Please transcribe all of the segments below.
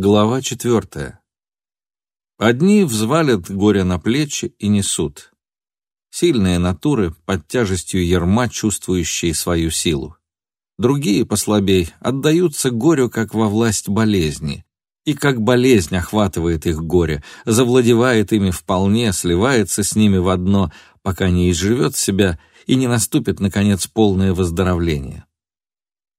Глава четвертая. Одни взвалят горе на плечи и несут. Сильные натуры, под тяжестью ерма, чувствующие свою силу. Другие, послабей, отдаются горю, как во власть болезни. И как болезнь охватывает их горе, завладевает ими вполне, сливается с ними в одно, пока не изживет себя и не наступит, наконец, полное выздоровление.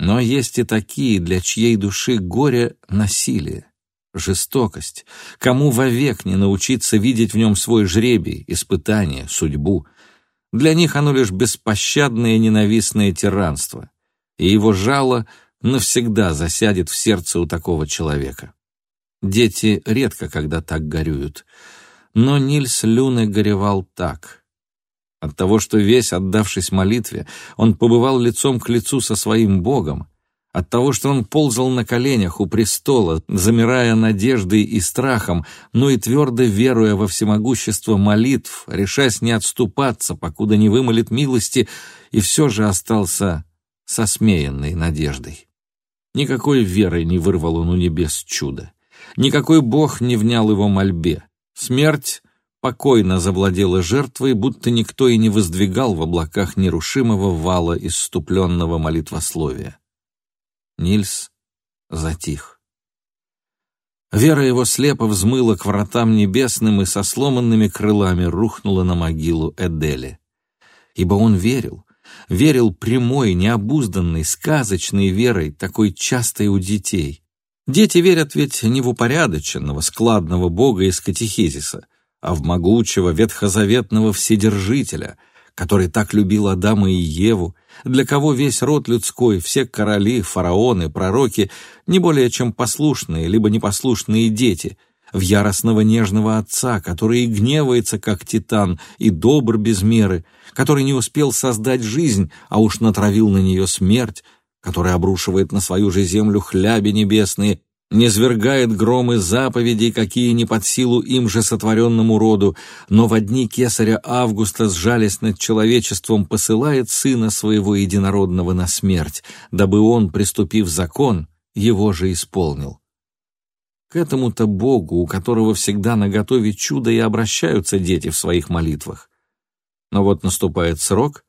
Но есть и такие, для чьей души горе — насилие, жестокость, кому вовек не научиться видеть в нем свой жребий, испытание, судьбу. Для них оно лишь беспощадное ненавистное тиранство, и его жало навсегда засядет в сердце у такого человека. Дети редко когда так горюют, но Нильс Люне горевал так — от того, что весь, отдавшись молитве, он побывал лицом к лицу со своим Богом, от того, что он ползал на коленях у престола, замирая надеждой и страхом, но и твердо веруя во всемогущество молитв, решаясь не отступаться, покуда не вымолит милости, и все же остался со смеянной надеждой. Никакой верой не вырвал он у небес чудо. Никакой Бог не внял его мольбе. Смерть покойно завладела жертвой, будто никто и не воздвигал в облаках нерушимого вала исступленного молитвословия. Нильс затих. Вера его слепо взмыла к вратам небесным и со сломанными крылами рухнула на могилу Эдели. Ибо он верил, верил прямой, необузданной, сказочной верой, такой частой у детей. Дети верят ведь не в упорядоченного, складного Бога из катехизиса, а в могучего ветхозаветного Вседержителя, который так любил Адама и Еву, для кого весь род людской, все короли, фараоны, пророки, не более чем послушные, либо непослушные дети, в яростного нежного отца, который и гневается, как титан, и добр без меры, который не успел создать жизнь, а уж натравил на нее смерть, который обрушивает на свою же землю хляби небесные не свергает громы заповедей, какие не под силу им же сотворенному роду, но в дни кесаря Августа, сжались над человечеством, посылает сына своего единородного на смерть, дабы он, приступив закон, его же исполнил. К этому-то Богу, у которого всегда наготове чудо и обращаются дети в своих молитвах. Но вот наступает срок,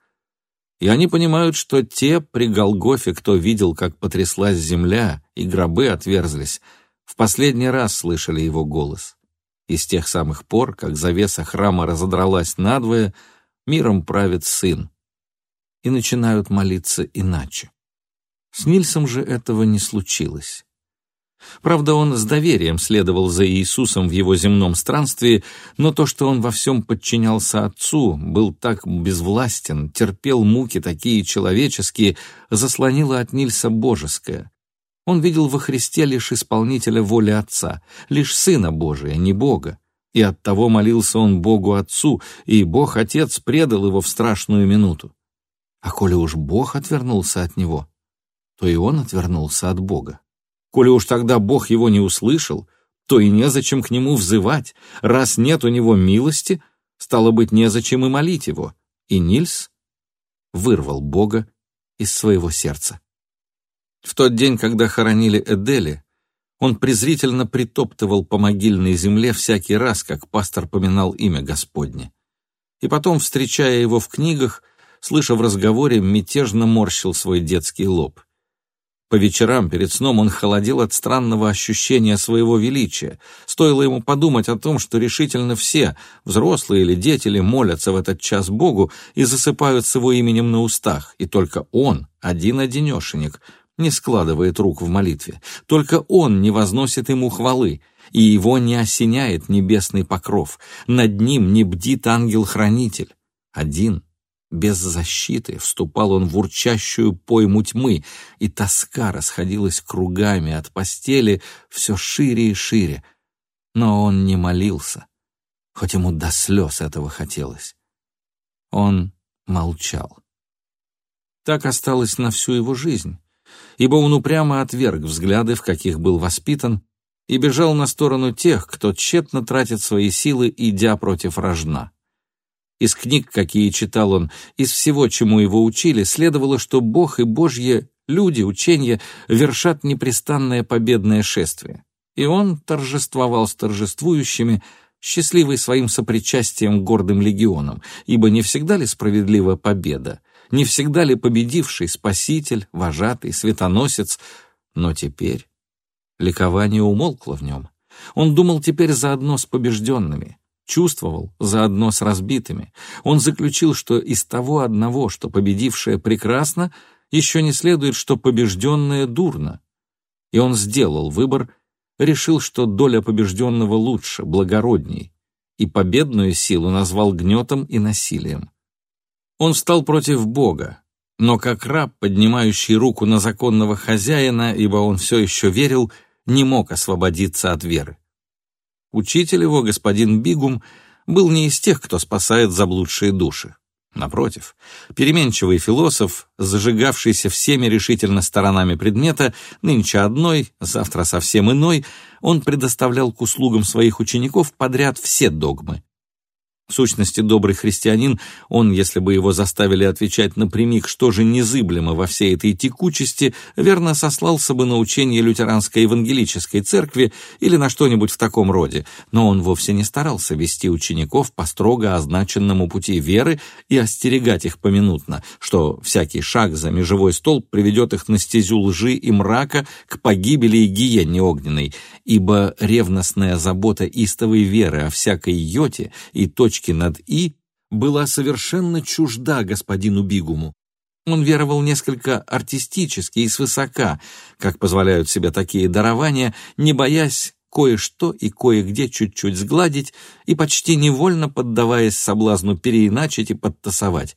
и они понимают, что те при Голгофе, кто видел, как потряслась земля, и гробы отверзлись, в последний раз слышали его голос. И с тех самых пор, как завеса храма разодралась надвое, миром правит сын. И начинают молиться иначе. С Нильсом же этого не случилось. Правда, он с доверием следовал за Иисусом в его земном странстве, но то, что он во всем подчинялся Отцу, был так безвластен, терпел муки такие человеческие, заслонило от Нильса божеское. Он видел во Христе лишь исполнителя воли Отца, лишь Сына Божия, не Бога. И оттого молился он Богу Отцу, и Бог Отец предал его в страшную минуту. А коли уж Бог отвернулся от него, то и он отвернулся от Бога. Коли уж тогда Бог его не услышал, то и незачем к нему взывать. Раз нет у него милости, стало быть, незачем и молить его. И Нильс вырвал Бога из своего сердца. В тот день, когда хоронили Эдели, он презрительно притоптывал по могильной земле всякий раз, как пастор поминал имя Господне. И потом, встречая его в книгах, слыша в разговоре, мятежно морщил свой детский лоб. По вечерам перед сном он холодил от странного ощущения своего величия. Стоило ему подумать о том, что решительно все, взрослые или дети, ли, молятся в этот час Богу и засыпают с его именем на устах, и только он, один-одинешенек, не складывает рук в молитве. Только он не возносит ему хвалы, и его не осеняет небесный покров. Над ним не бдит ангел-хранитель. Один — без защиты вступал он в урчащую пойму тьмы, и тоска расходилась кругами от постели все шире и шире. Но он не молился, хоть ему до слез этого хотелось. Он молчал. Так осталось на всю его жизнь, ибо он упрямо отверг взгляды, в каких был воспитан, и бежал на сторону тех, кто тщетно тратит свои силы, идя против рожна. Из книг, какие читал он, из всего, чему его учили, следовало, что Бог и Божьи люди, учения, вершат непрестанное победное шествие. И он торжествовал с торжествующими, счастливый своим сопричастием гордым легионам, ибо не всегда ли справедлива победа, не всегда ли победивший спаситель, вожатый, светоносец, но теперь ликование умолкло в нем. Он думал теперь заодно с побежденными, чувствовал заодно с разбитыми. Он заключил, что из того одного, что победившее прекрасно, еще не следует, что побежденное дурно. И он сделал выбор, решил, что доля побежденного лучше, благородней, и победную силу назвал гнетом и насилием. Он встал против Бога, но как раб, поднимающий руку на законного хозяина, ибо он все еще верил, не мог освободиться от веры. Учитель его, господин Бигум, был не из тех, кто спасает заблудшие души. Напротив, переменчивый философ, зажигавшийся всеми решительно сторонами предмета, нынче одной, завтра совсем иной, он предоставлял к услугам своих учеников подряд все догмы, в сущности, добрый христианин, он, если бы его заставили отвечать напрямик, что же незыблемо во всей этой текучести, верно сослался бы на учение лютеранской евангелической церкви или на что-нибудь в таком роде, но он вовсе не старался вести учеников по строго означенному пути веры и остерегать их поминутно, что всякий шаг за межевой столб приведет их на стезю лжи и мрака к погибели и гиене огненной, ибо ревностная забота истовой веры о всякой йоте и точке точки над «и» была совершенно чужда господину Бигуму. Он веровал несколько артистически и свысока, как позволяют себе такие дарования, не боясь кое-что и кое-где чуть-чуть сгладить и почти невольно поддаваясь соблазну переиначить и подтасовать.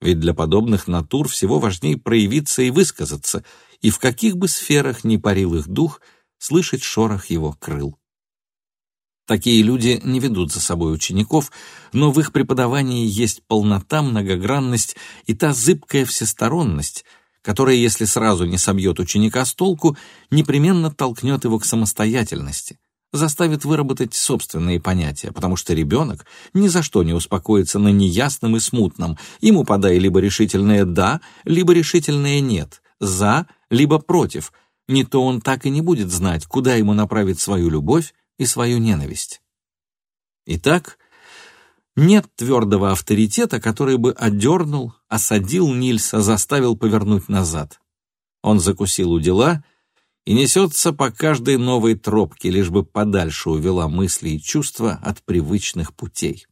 Ведь для подобных натур всего важнее проявиться и высказаться, и в каких бы сферах ни парил их дух, слышать шорох его крыл. Такие люди не ведут за собой учеников, но в их преподавании есть полнота, многогранность и та зыбкая всесторонность, которая, если сразу не собьет ученика с толку, непременно толкнет его к самостоятельности, заставит выработать собственные понятия, потому что ребенок ни за что не успокоится на неясном и смутном, ему подай либо решительное «да», либо решительное «нет», «за», либо «против», не то он так и не будет знать, куда ему направить свою любовь, и свою ненависть. Итак, нет твердого авторитета, который бы одернул, осадил Нильса, заставил повернуть назад. Он закусил у дела и несется по каждой новой тропке, лишь бы подальше увела мысли и чувства от привычных путей.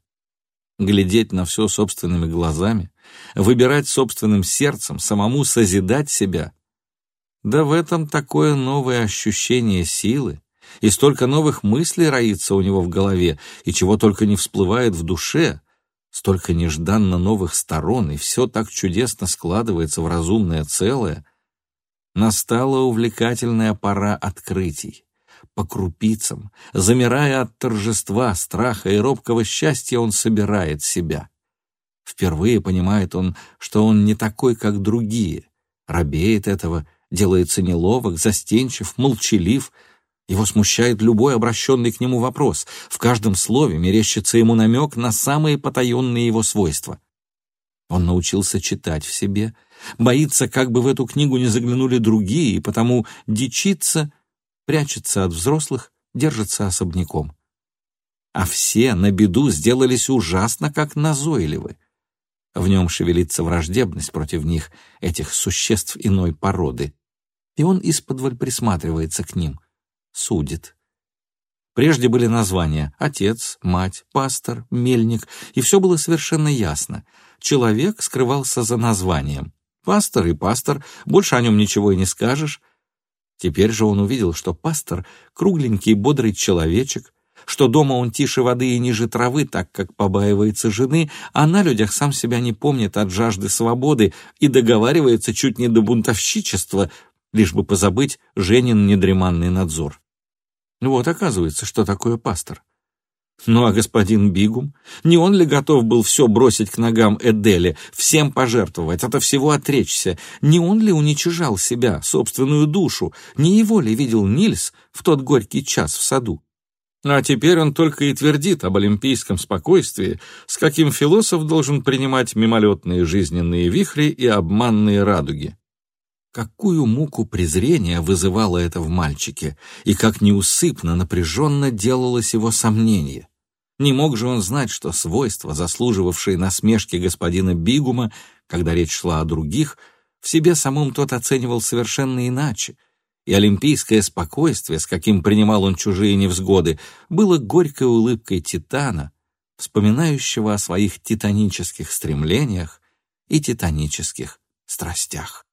Глядеть на все собственными глазами, выбирать собственным сердцем, самому созидать себя — да в этом такое новое ощущение силы, и столько новых мыслей роится у него в голове, и чего только не всплывает в душе, столько нежданно новых сторон, и все так чудесно складывается в разумное целое. Настала увлекательная пора открытий. По крупицам, замирая от торжества, страха и робкого счастья, он собирает себя. Впервые понимает он, что он не такой, как другие, робеет этого, делается неловок, застенчив, молчалив — его смущает любой обращенный к нему вопрос. В каждом слове мерещится ему намек на самые потаенные его свойства. Он научился читать в себе, боится, как бы в эту книгу не заглянули другие, и потому дичится, прячется от взрослых, держится особняком. А все на беду сделались ужасно как назойливы. В нем шевелится враждебность против них, этих существ иной породы, и он исподволь присматривается к ним — судит. Прежде были названия «отец», «мать», «пастор», «мельник», и все было совершенно ясно. Человек скрывался за названием. Пастор и пастор, больше о нем ничего и не скажешь. Теперь же он увидел, что пастор — кругленький бодрый человечек, что дома он тише воды и ниже травы, так как побаивается жены, а на людях сам себя не помнит от жажды свободы и договаривается чуть не до бунтовщичества, лишь бы позабыть Женин недреманный надзор. Вот, оказывается, что такое пастор. Ну а господин Бигум, не он ли готов был все бросить к ногам Эдели, всем пожертвовать, от всего отречься? Не он ли уничижал себя, собственную душу? Не его ли видел Нильс в тот горький час в саду? А теперь он только и твердит об олимпийском спокойствии, с каким философ должен принимать мимолетные жизненные вихри и обманные радуги. Какую муку презрения вызывало это в мальчике, и как неусыпно, напряженно делалось его сомнение. Не мог же он знать, что свойства, заслуживавшие насмешки господина Бигума, когда речь шла о других, в себе самом тот оценивал совершенно иначе, и олимпийское спокойствие, с каким принимал он чужие невзгоды, было горькой улыбкой титана, вспоминающего о своих титанических стремлениях и титанических страстях.